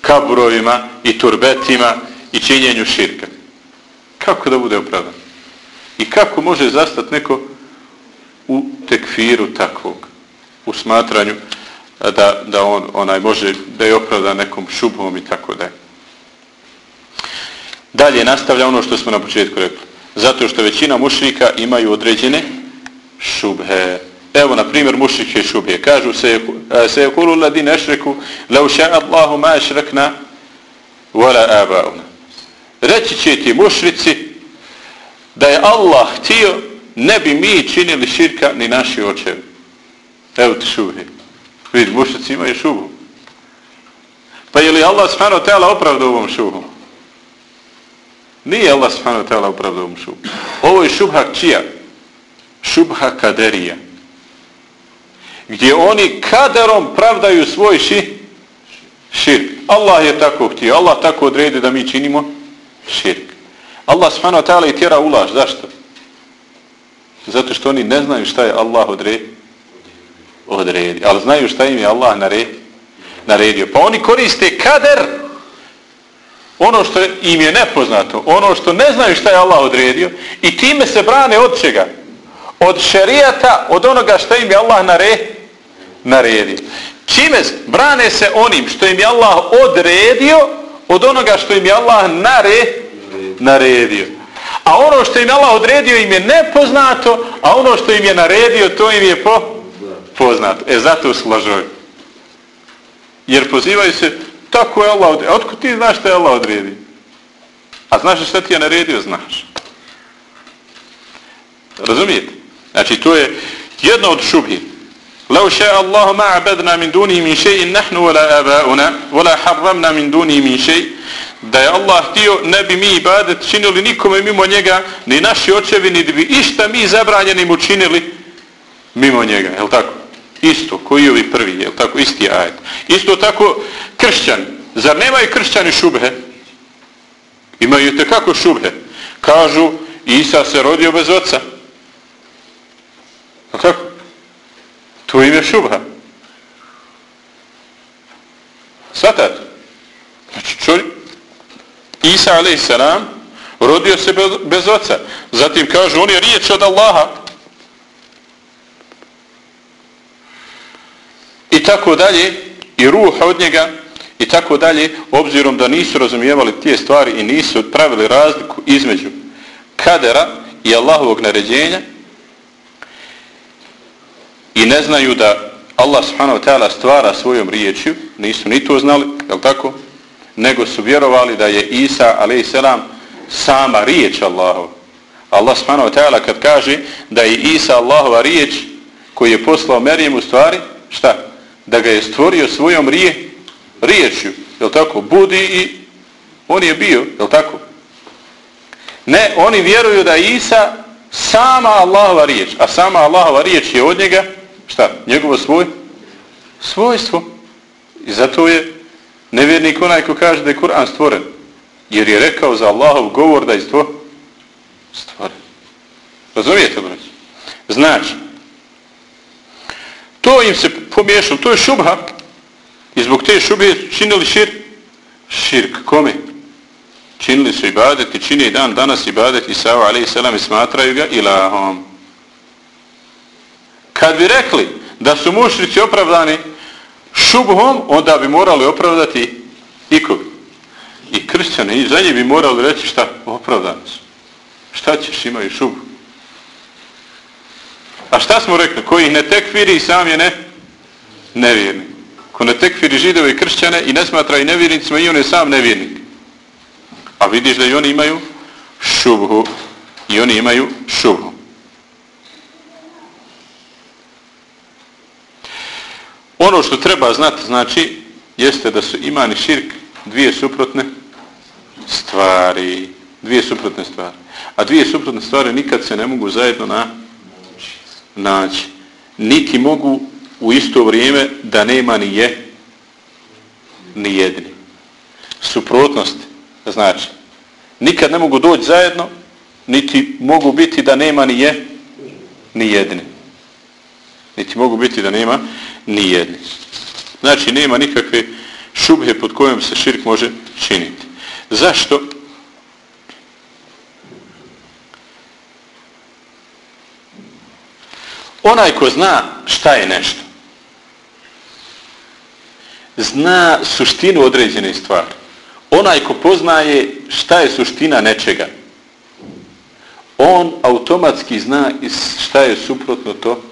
kabrovima i turbetima i činjenju širka. Kako da bude opravdan? I kako može zastati neko u tekfiru takvog, u smatranju da, da on onaj može da je opravdan nekom šubom i tako da Dalje nastavlja ono što smo na početku rekli. Zato što većina mušrika imaju određene šubhe. Evo, na primjer, mušrike šubhe. Kažu se, e, se je kulu ladine ešreku, lau ša Allahu ma ešrekna, wala abauna. Reći će ti mušrici da je Allah htio, ne bi mi činili širka ni naši očevi. Evo ti šubhe. Vidi, mušrici imaju šubu. Pa je li Allah subhanahu ta'ala opravda ovom šubom? Nije Allah subhanahu ta'ala opravda ovom šubom. Ovo je šubha čija? Šubha kaderija. Gdje oni kaderom pravdaju svoj ši, širk. Allah je tako htio. Allah tako odredi da mi činimo širk. Allah subhanahu wa ta'ala i tjera ulaž. Zašto? Zato što oni ne znaju šta je Allah odredi odredi. Ali znaju šta im je Allah naredio. Pa oni koriste kader ono što im je nepoznato, ono što ne znaju šta je Allah odredio i time se brane od čega? Od šerijata, od onoga što im je Allah naredio. Čime brane se onim što im je Allah odredio od onoga što im je Allah nare, naredio. A ono što im je Allah odredio im je nepoznato, a ono što im je naredio to im je po poznato. E zato su lažovi. Jer pozivaju se, tako je Allah odredio. Otko ti znaš što je Allah odredio? A znaš što ti je naredio? Znaš. Razumijete? Znači to je jedno od šubhi. لو شاء الله ما عبدنا من دونه من شيء نحن ولا آباؤنا ولا حرمنا من دونه من شيء da je Allah htio ne bi mi ibadet činili nikome mimo njega ni naši očevi ni bi išta mi zabranjenim učinili mimo njega, je tako? Isto, koji ovi prvi, je tako, isti ajet. Isto tako, kršćan. Zar nemaju kršćani šubhe? Imaju te kako šubhe? Kažu, Isa se rodio bez oca. Je tako? To im je šubha. Svatate? Znači, čovjek, Isa, a.s. salam, rodio se bez, bez oca. Zatim kažu, on je riječ od Allaha. i tako dalje i ruh od njega i tako dalje obzirom da nisu razumijevali tije stvari i nisu pravili razliku između kadera i Allahovog naređenja i ne znaju da Allah subhanahu wa ta'ala stvara svojom riječju nisu ni to znali, je tako? Nego su vjerovali da je Isa a.s. sama riječ Allahov Allah subhanahu wa ta'ala kad kaže da je Isa Allahova riječ koji je poslao Merijem u stvari šta? da ga je stvorio svojom rije, riječju, je tako, budi i on je bio, je tako? Ne, oni vjeruju da je Isa sama Allahova riječ, a sama Allahova riječ je od njega, šta, njegovo svoj, svojstvo. I zato je nevjernik onaj ko kaže da je Kur'an stvoren, jer je rekao za Allahov govor da je stvoren. Razumijete, brać? Znači, To im se pomiješalo, to je šubha. I zbog te šubhe činili širk. Širk, kome? Činili su ibadet i čini dan danas ibadet Isao a.s. i smatraju ga ilahom. Kad bi rekli da su mušrici opravdani šubhom, onda bi morali opravdati ikog. I kršćane, i za njih bi morali reći šta? Opravdani su. Šta ćeš imaju šubu. A šta smo rekli? Koji ih ne tekfiri i sam je ne nevjerni. Ko ne tekfiri židove i kršćane i ne smatra i nevjernicima i on je sam nevjernik. A vidiš da i oni imaju šubhu. I oni imaju šubhu. Ono što treba znati, znači, jeste da su iman i širk dvije suprotne stvari. Dvije suprotne stvari. A dvije suprotne stvari nikad se ne mogu zajedno na naći. Niti mogu u isto vrijeme da nema ni je ni jedni. Suprotnost znači nikad ne mogu doći zajedno niti mogu biti da nema ni je ni jedni. Niti mogu biti da nema nijedni. Znači nema nikakve šubhe pod kojom se širk može činiti. Zašto? Onaj ko zna šta je nešto, zna suštinu određene stvari. Onaj ko poznaje šta je suština nečega, on automatski zna šta je suprotno to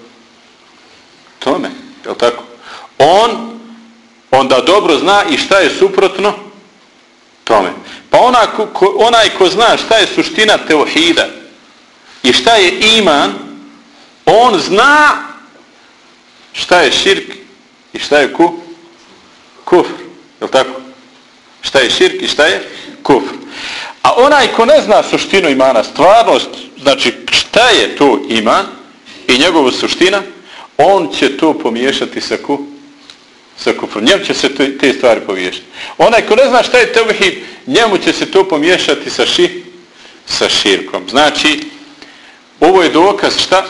tome. Je li tako? On onda dobro zna i šta je suprotno tome. Pa ona, ko, onaj ko zna šta je suština teohida i šta je iman, on zna šta je širk i šta je ku? kufr. Je tako? Šta je širk i šta je kufr. A onaj ko ne zna suštinu imana, stvarnost, znači šta je to iman i njegova suština, on će to pomiješati sa ku? sa kufrom. Njemu će se te stvari pomiješati. Onaj ko ne zna šta je tevhid, njemu će se to pomiješati sa, ši, sa širkom. Znači, ovo je dokaz šta?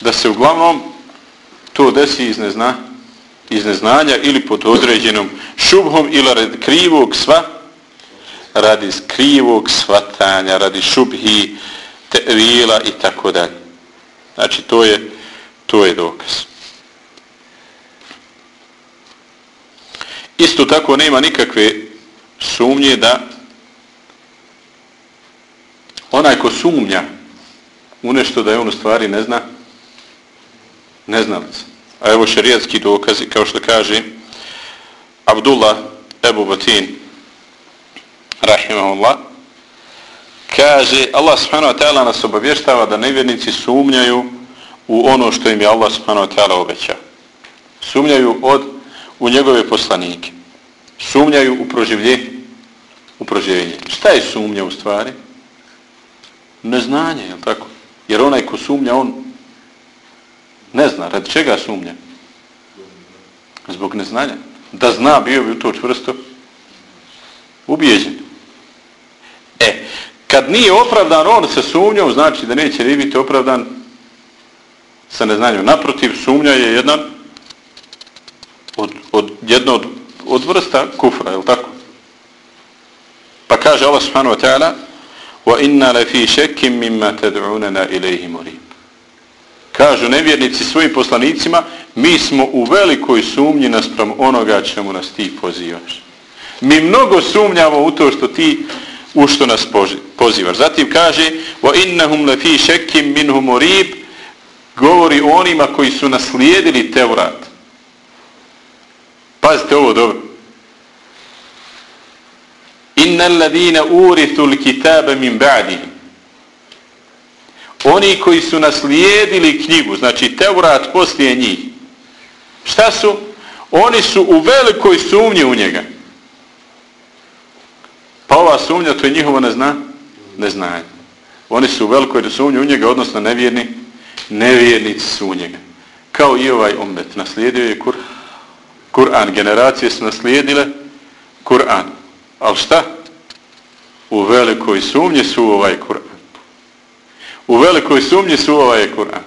Da se uglavnom to desi iz, nezna, iz neznanja ili pod određenom šubhom ili radi krivog sva, radi krivog svatanja, radi šubhi, tevila i tako dalje. Znači, to je, to je dokaz. Isto tako nema nikakve sumnje da onaj ko sumnja u nešto da je on u stvari ne zna, ne zna li A evo šarijatski dokazi, kao što kaže Abdullah Ebu Batin, rahimahullah, kaže, Allah subhanahu wa ta'ala nas obavještava da nevjernici sumnjaju u ono što im je Allah subhanahu wa ta'ala obećao. Sumnjaju od u njegove poslanike. Sumnjaju u proživlje, u proživljenje. Šta je sumnja u stvari? Neznanje, je tako? Jer onaj ko sumnja, on ne zna. Radi čega sumnja? Zbog neznanja. Da zna, bio bi u to čvrsto ubijeđen. E, kad nije opravdan on sa sumnjom, znači da neće biti opravdan sa neznanjem. Naprotiv, sumnja je jedan od, od jedna od, od vrsta kufra, je tako? Pa kaže Allah subhanahu wa ta'ala wa inna la fi shakkin mimma tad'unana ilayhi murib. Kažu nevjernici svojim poslanicima, mi smo u velikoj sumnji naspram onoga čemu nas ti pozivaš. Mi mnogo sumnjamo u to što ti u što nas pozivaš. Zatim kaže wa innahum la fi shakkin minhu murib govori o onima koji su naslijedili Tevrat Pazite ovo dobro. Innal ladina urithul kitaba min ba'dihim. Oni koji su naslijedili knjigu, znači Teurat poslije njih. Šta su? Oni su u velikoj sumnji u njega. Pa ova sumnja, to je njihovo nezna? neznanje. Oni su u velikoj sumnji u njega, odnosno nevjerni, nevjernici su u njega. Kao i ovaj ummet, Naslijedio je Kur'an. Kur'an, generacije su naslijedile Kur'an. Ali šta? U velikoj sumnji su ovaj Kur'an. U velikoj sumnji su ovaj Kur'an.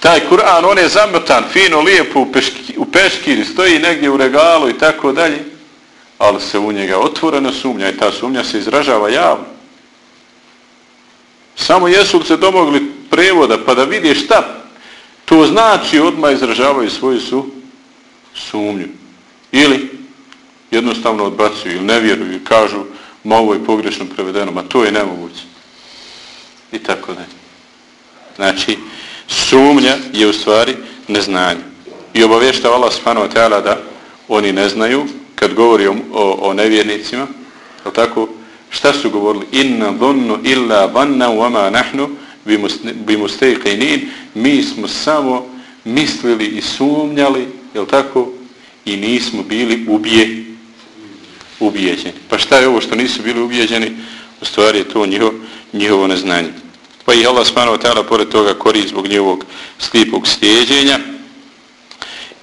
Taj Kur'an, on je zamrtan, fino, lijepo, u, peški, u peškiri, stoji negdje u regalu i tako dalje, ali se u njega otvorena sumnja i ta sumnja se izražava javno. Samo jesu li se domogli prevoda pa da vidi šta to znači odmah izražavaju svoju sumnju sumnju. Ili jednostavno odbacuju ili ne vjeruju i kažu ma ovo je pogrešno prevedeno, ma to je nemoguće. I tako da. Znači, sumnja je u stvari neznanje. I obavještava Allah subhanahu wa ta'ala da oni ne znaju, kad govori o, o, o nevjernicima, je tako, šta su govorili? Inna dhunnu illa vanna wama nahnu bimustejqinin. Mi smo samo mislili i sumnjali, jel tako? i nismo bili ubije, ubijeđeni. Pa šta je ovo što nisu bili ubijeđeni? U stvari je to njihovo, njihovo neznanje. Pa i Allah subhanahu wa ta'ala pored toga kori zbog njihovog slipog stjeđenja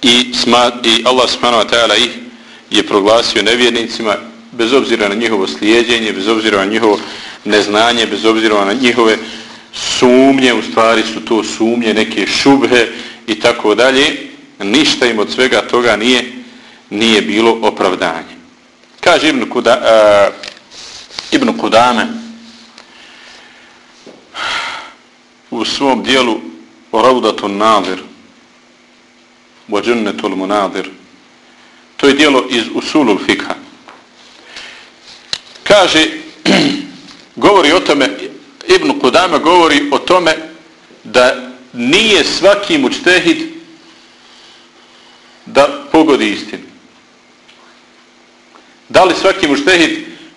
i, sma, i Allah subhanahu wa ta'ala ih je proglasio nevjernicima bez obzira na njihovo slijedjenje, bez obzira na njihovo neznanje, bez obzira na njihove sumnje, u stvari su to sumnje, neke šubhe i tako dalje, ništa im od svega toga nije nije bilo opravdanje. Kaže Ibn, Kuda, uh, Ibn Kudame u svom dijelu Raudatun Nadir wa Munadir to je dijelo iz Usulul Fikha kaže govori o tome Ibn Kudama govori o tome da nije svaki mučtehid da pogodi istinu. Da li svaki mučtehid,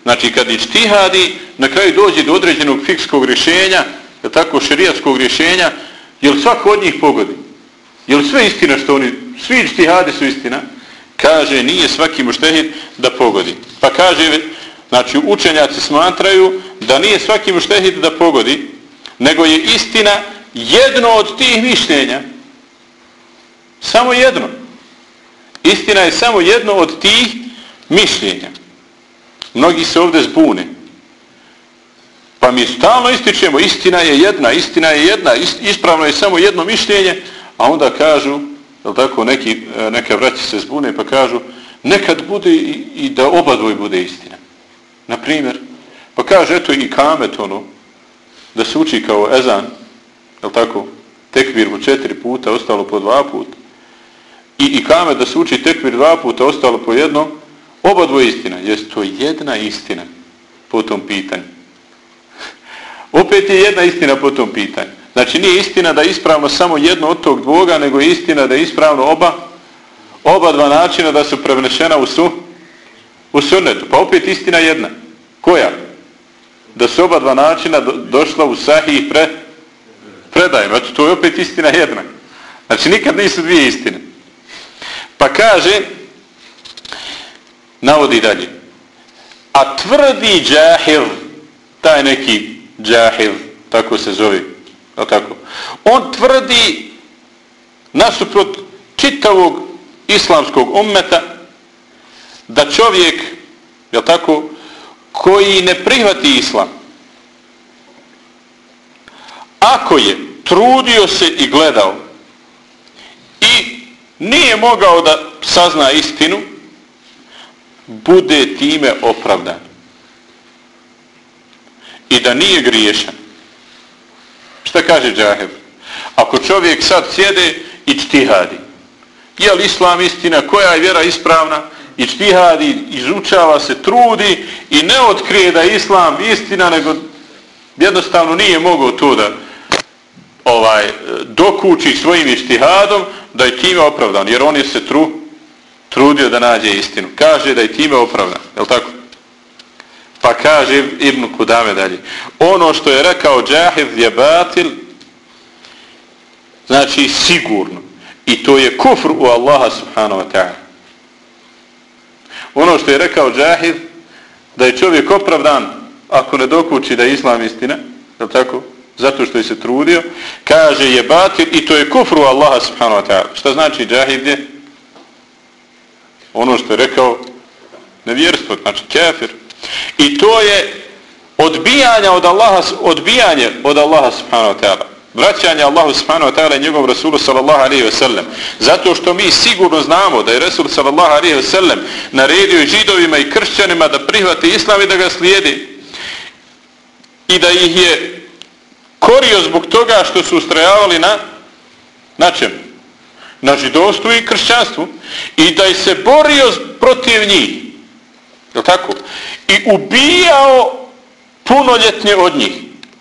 znači kad ištihadi, na kraju dođe do određenog fikskog rješenja, tako, šerijatskog rješenja, jel svako od njih pogodi? Jel sve istina što oni, svi ištihadi su istina? Kaže, nije svaki mučtehid da pogodi. Pa kaže, znači učenjaci smatraju da nije svaki muštehid da pogodi, nego je istina jedno od tih mišljenja. Samo jedno. Istina je samo jedno od tih mišljenja. Mnogi se ovdje zbune. Pa mi stalno ističemo, istina je jedna, istina je jedna, ispravno je samo jedno mišljenje, a onda kažu, jel tako, neki, e, neka vraća se zbune pa kažu, nekad bude i, i da oba dvoj bude istina. Na primjer, pa kaže, eto i kamet, ono, da se uči kao ezan, je tako, tekvir mu četiri puta, ostalo po dva puta, i, i kamet da se uči tekvir dva puta, ostalo po jednom, oba dvoje istina, jest to jedna istina po tom pitanju. Opet je jedna istina po tom pitanju. Znači nije istina da ispravno samo jedno od tog dvoga, nego je istina da ispravno oba, oba dva načina da su prevnešena u su, u sunnetu. Pa opet istina jedna. Koja? Da su oba dva načina do, došla u sahih pre, predajima. Eto, to je opet istina jedna. Znači, nikad nisu dvije istine. Pa kaže, navodi dalje, a tvrdi džahir, taj neki džahir, tako se zove, a tako? On tvrdi nasuprot čitavog islamskog ummeta da čovjek, je tako, koji ne prihvati islam, ako je trudio se i gledao i nije mogao da sazna istinu, bude time opravdan. I da nije griješan. Šta kaže Džaheb? Ako čovjek sad sjede i čtihadi, je li islam istina, koja je vjera ispravna, i izučava se, trudi i ne otkrije da je islam istina, nego jednostavno nije mogao to da ovaj dokući svojim ištihadom da je time opravdan, jer on je se tru, trudio da nađe istinu. Kaže da je time opravdan, je tako? Pa kaže Ibn Kudame dalje. Ono što je rekao Džahid je batil, znači sigurno. I to je kufr u Allaha subhanahu wa ta'ala. Ono što je rekao Džahid, da je čovjek opravdan ako ne dokući da je islam istina, je tako? Zato što je se trudio, kaže je batil i to je kufru Allaha subhanahu wa ta'ala. Šta znači Džahid je? Ono što je rekao nevjerstvo, znači kafir. I to je odbijanje od Allaha, odbijanje od Allaha subhanahu wa ta'ala vraćanje Allahu subhanahu wa ta'ala i njegovom Rasulu sallallahu alaihi wa sallam. Zato što mi sigurno znamo da je Rasul sallallahu alaihi wa sallam naredio židovima i kršćanima da prihvate islam i da ga slijedi. I da ih je korio zbog toga što su ustrajavali na na čem? Na židovstvu i kršćanstvu. I da je se borio protiv njih. Je tako? I ubijao punoljetnje od njih.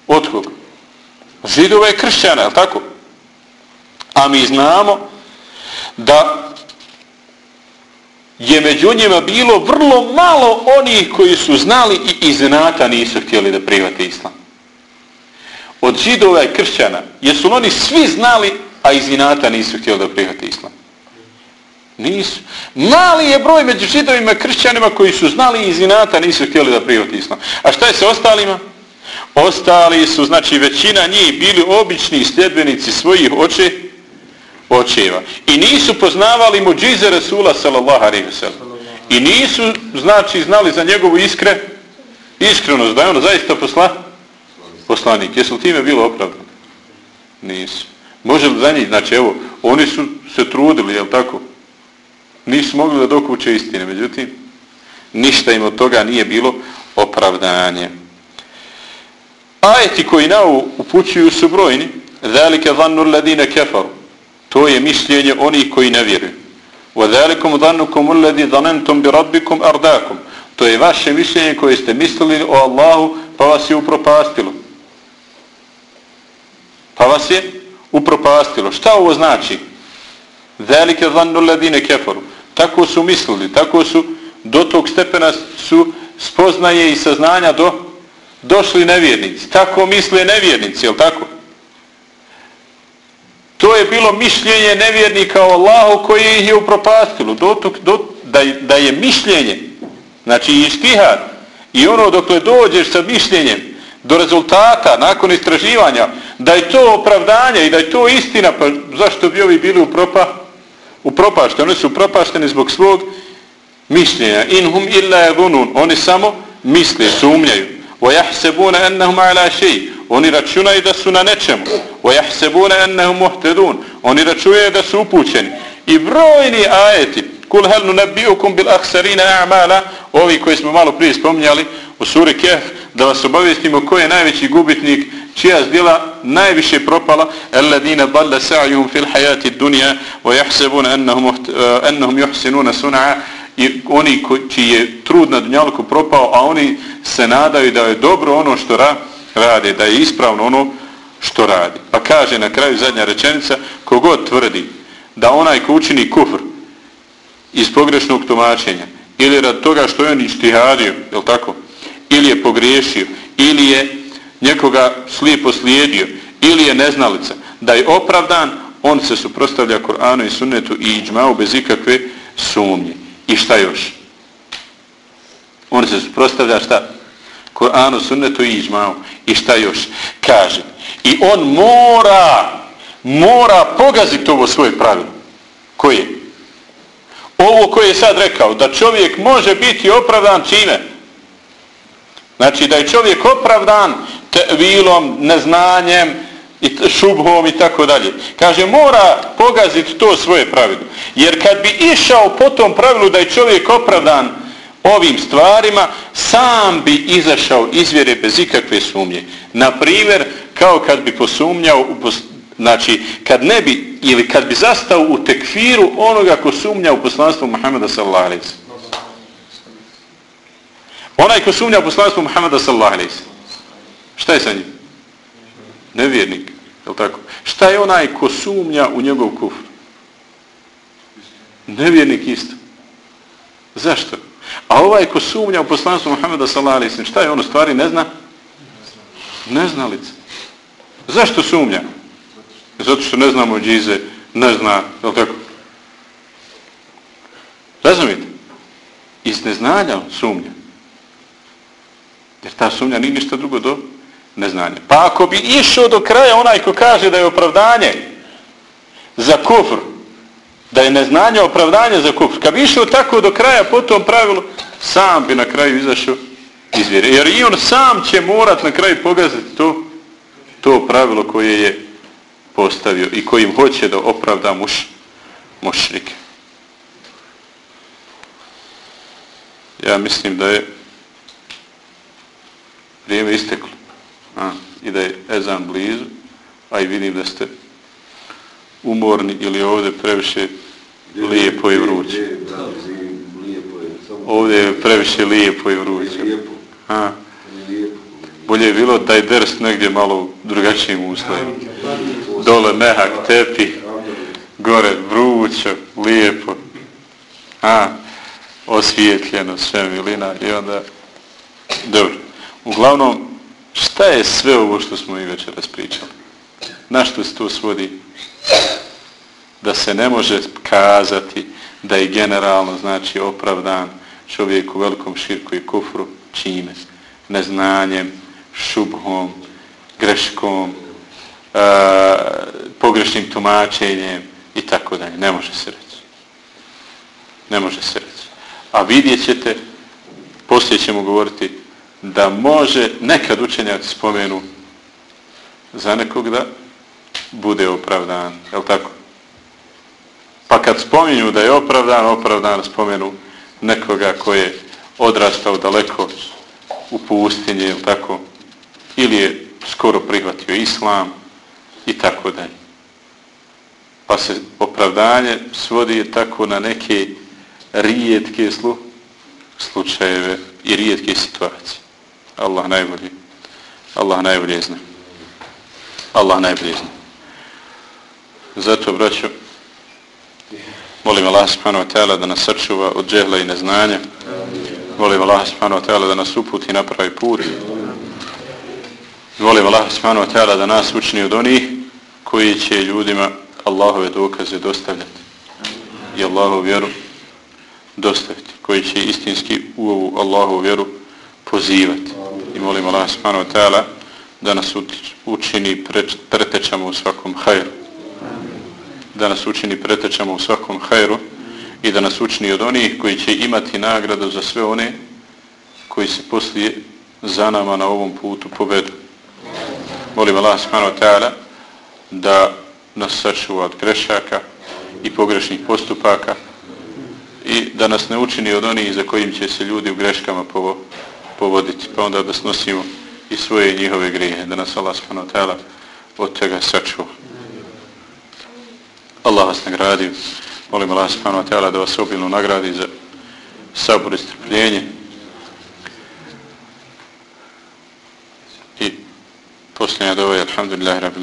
Od koga? Židova i kršćana, je tako? A mi znamo da je među njima bilo vrlo malo onih koji su znali i iznata nisu htjeli da private islam. Od židova i kršćana, jesu oni svi znali, a iznata nisu htjeli da prihvate islam? Nisu. Mali je broj među židovima i kršćanima koji su znali iz inata, nisu htjeli da prihvate islam. A šta je sa ostalima? Ostali su, znači većina njih bili obični sljedbenici svojih oče, očeva. I nisu poznavali muđize Resula sallallahu alaihi wa sallam. I nisu, znači, znali za njegovu iskre, iskrenost, da je on zaista posla, poslanik. Jesu li time bilo opravdano? Nisu. Može li za njih, znači, evo, oni su se trudili, jel tako? Nisu mogli da dokuće istine, međutim, ništa im od toga nije bilo opravdanje. Ajeti koji na upućuju su brojni, ذَلِكَ ظَنُّ الَّذِينَ كَفَرُ To je mišljenje onih koji ne vjeruju. وَذَلِكُمْ ظَنُّكُمُ الَّذِي ظَنَنْتُمْ بِرَبِّكُمْ أَرْدَاكُمْ To je vaše mišljenje koje ste mislili o Allahu pa vas je upropastilo. Pa vas je upropastilo. Šta ovo znači? ذَلِكَ ظَنُّ الَّذِينَ كَفَرُ Tako su mislili, tako su do tog stepena su spoznaje i saznanja do došli nevjernici. Tako misle nevjernici, je tako? To je bilo mišljenje nevjernika o Allahu koji ih je upropastilo. Do, do, do, da, da je mišljenje, znači ištihad, i ono dokle dođeš sa mišljenjem do rezultata, nakon istraživanja, da je to opravdanje i da je to istina, pa zašto bi ovi bili upropašteni? Oni su upropašteni zbog svog mišljenja. Inhum illa je. Oni samo misle, sumnjaju. وَيَحْسَبُونَ أَنَّهُمْ عَلَى شَيْءٍ Oni računaju da su na nečemu. وَيَحْسَبُونَ أَنَّهُمْ مُهْتَدُونَ Oni računaju da su upućeni. I brojni ajeti, kul hel nunabbiukum bil akhsarina a'mala, ovi koji smo malo prije spominjali u suri Kehf, da vas obavestimo ko je najveći gubitnik, čija zdjela najviše propala, alladina dalla sa'yuhum fil hayati dunya wa yahsabuna annahum annahum yuhsinuna sun'a i oni koji je trud na dunjalku propao, a oni se nadaju da je dobro ono što ra, rade, da je ispravno ono što radi. Pa kaže na kraju zadnja rečenica, kogod tvrdi da onaj ko učini kufr iz pogrešnog tumačenja, ili rad toga što je on ištihadio, je tako? Ili je pogriješio, ili je njekoga slijepo slijedio, ili je neznalica, da je opravdan, on se suprostavlja Koranu i sunnetu i iđmao bez ikakve sumnje. I šta još? On se suprostavlja šta? Koranu, sunnetu i iđmao. I šta još? Kaže. I on mora, mora pogaziti ovo svoje pravilo. Koje? Ovo koje je sad rekao, da čovjek može biti opravdan čime? Znači da je čovjek opravdan tevilom, neznanjem, i šubhom i tako dalje. Kaže, mora pogaziti to svoje pravilo. Jer kad bi išao po tom pravilu da je čovjek opravdan ovim stvarima, sam bi izašao iz vjere bez ikakve sumnje. Naprimjer, kao kad bi posumnjao, u pos... znači, kad ne bi, ili kad bi zastao u tekfiru onoga ko sumnja u poslanstvu Muhammeda sallallahu alaihi Onaj ko sumnja u poslanstvu Muhammeda sallallahu alaihi Šta je sa njim? Nevjernik. Je tako? Šta je onaj ko sumnja u njegov kufr? Nevjernik isto. Zašto? A ovaj ko sumnja u poslanstvo Muhammeda sallallahu alejhi ve sellem, šta je ono stvari ne zna? Neznalica. Zašto sumnja? Zato što ne znamo džize, ne zna, je tako? Razumite? Iz neznanja sumnja. Jer ta sumnja nije ništa drugo do neznanja. Pa ako bi išao do kraja onaj ko kaže da je opravdanje za kufr, da je neznanje opravdanje za kufr, kad bi išao tako do kraja po tom pravilu, sam bi na kraju izašao iz vjere. Jer i on sam će morat na kraju pogaziti to, to pravilo koje je postavio i kojim hoće da opravda muš, mušrike. Ja mislim da je vrijeme isteklo. A, I da je ezan blizu, a i vidim da ste umorni ili ovdje previše lijepo i vruće. Ovdje je previše lijepo i vruće. A, bolje je bilo da je ders negdje malo u drugačijim uslovima. Dole mehak, tepi, gore vrućo, lijepo. A, osvijetljeno sve milina i onda... Dobro. Uglavnom, šta je sve ovo što smo i večer raspričali? Na što se to svodi? Da se ne može kazati da je generalno znači opravdan čovjek u velikom širku i kufru čime? Neznanjem, šubhom, greškom, e, pogrešnim tumačenjem i tako dalje. Ne može se reći. Ne može se reći. A vidjet ćete, poslije ćemo govoriti, da može nekad učenjaci spomenu za nekog da bude opravdan. Je li tako? Pa kad spominju da je opravdan, opravdan spomenu nekoga koji je odrastao daleko u pustinji, je li tako? Ili je skoro prihvatio islam i tako dalje. Pa se opravdanje svodi tako na neke rijetke slu, slučajeve i rijetke situacije. Allah najbolji. Allah najbolje zna. Allah najbolje zna. Zato, braćo, molim Allah subhanahu wa ta'ala da nas sačuva od džehla i neznanja. Molim Allah subhanahu wa ta'ala da nas uputi na pravi put. Molim Allah subhanahu wa ta'ala da nas učini od onih koji će ljudima Allahove dokaze dostavljati i Allahovu vjeru dostaviti, koji će istinski u ovu Allahovu vjeru pozivati. I molim Allah subhanahu wa ta'ala da nas učini pretečamo u svakom hajru. Da nas učini pretečama u svakom hajru i da nas učini od onih koji će imati nagradu za sve one koji se poslije za nama na ovom putu povedu. Molim Allah subhanahu wa ta'ala da nas sačuva od grešaka i pogrešnih postupaka i da nas ne učini od onih za kojim će se ljudi u greškama povoditi, pa onda da snosimo i svoje i njihove grije, da nas Allah subhanahu wa ta'ala od tega sačuva. Allah vas nagradi, molim Allah subhanahu wa ta'ala da vas obilno nagradi za sabor i strpljenje. I posljednja dova je alhamdulillahi rabbil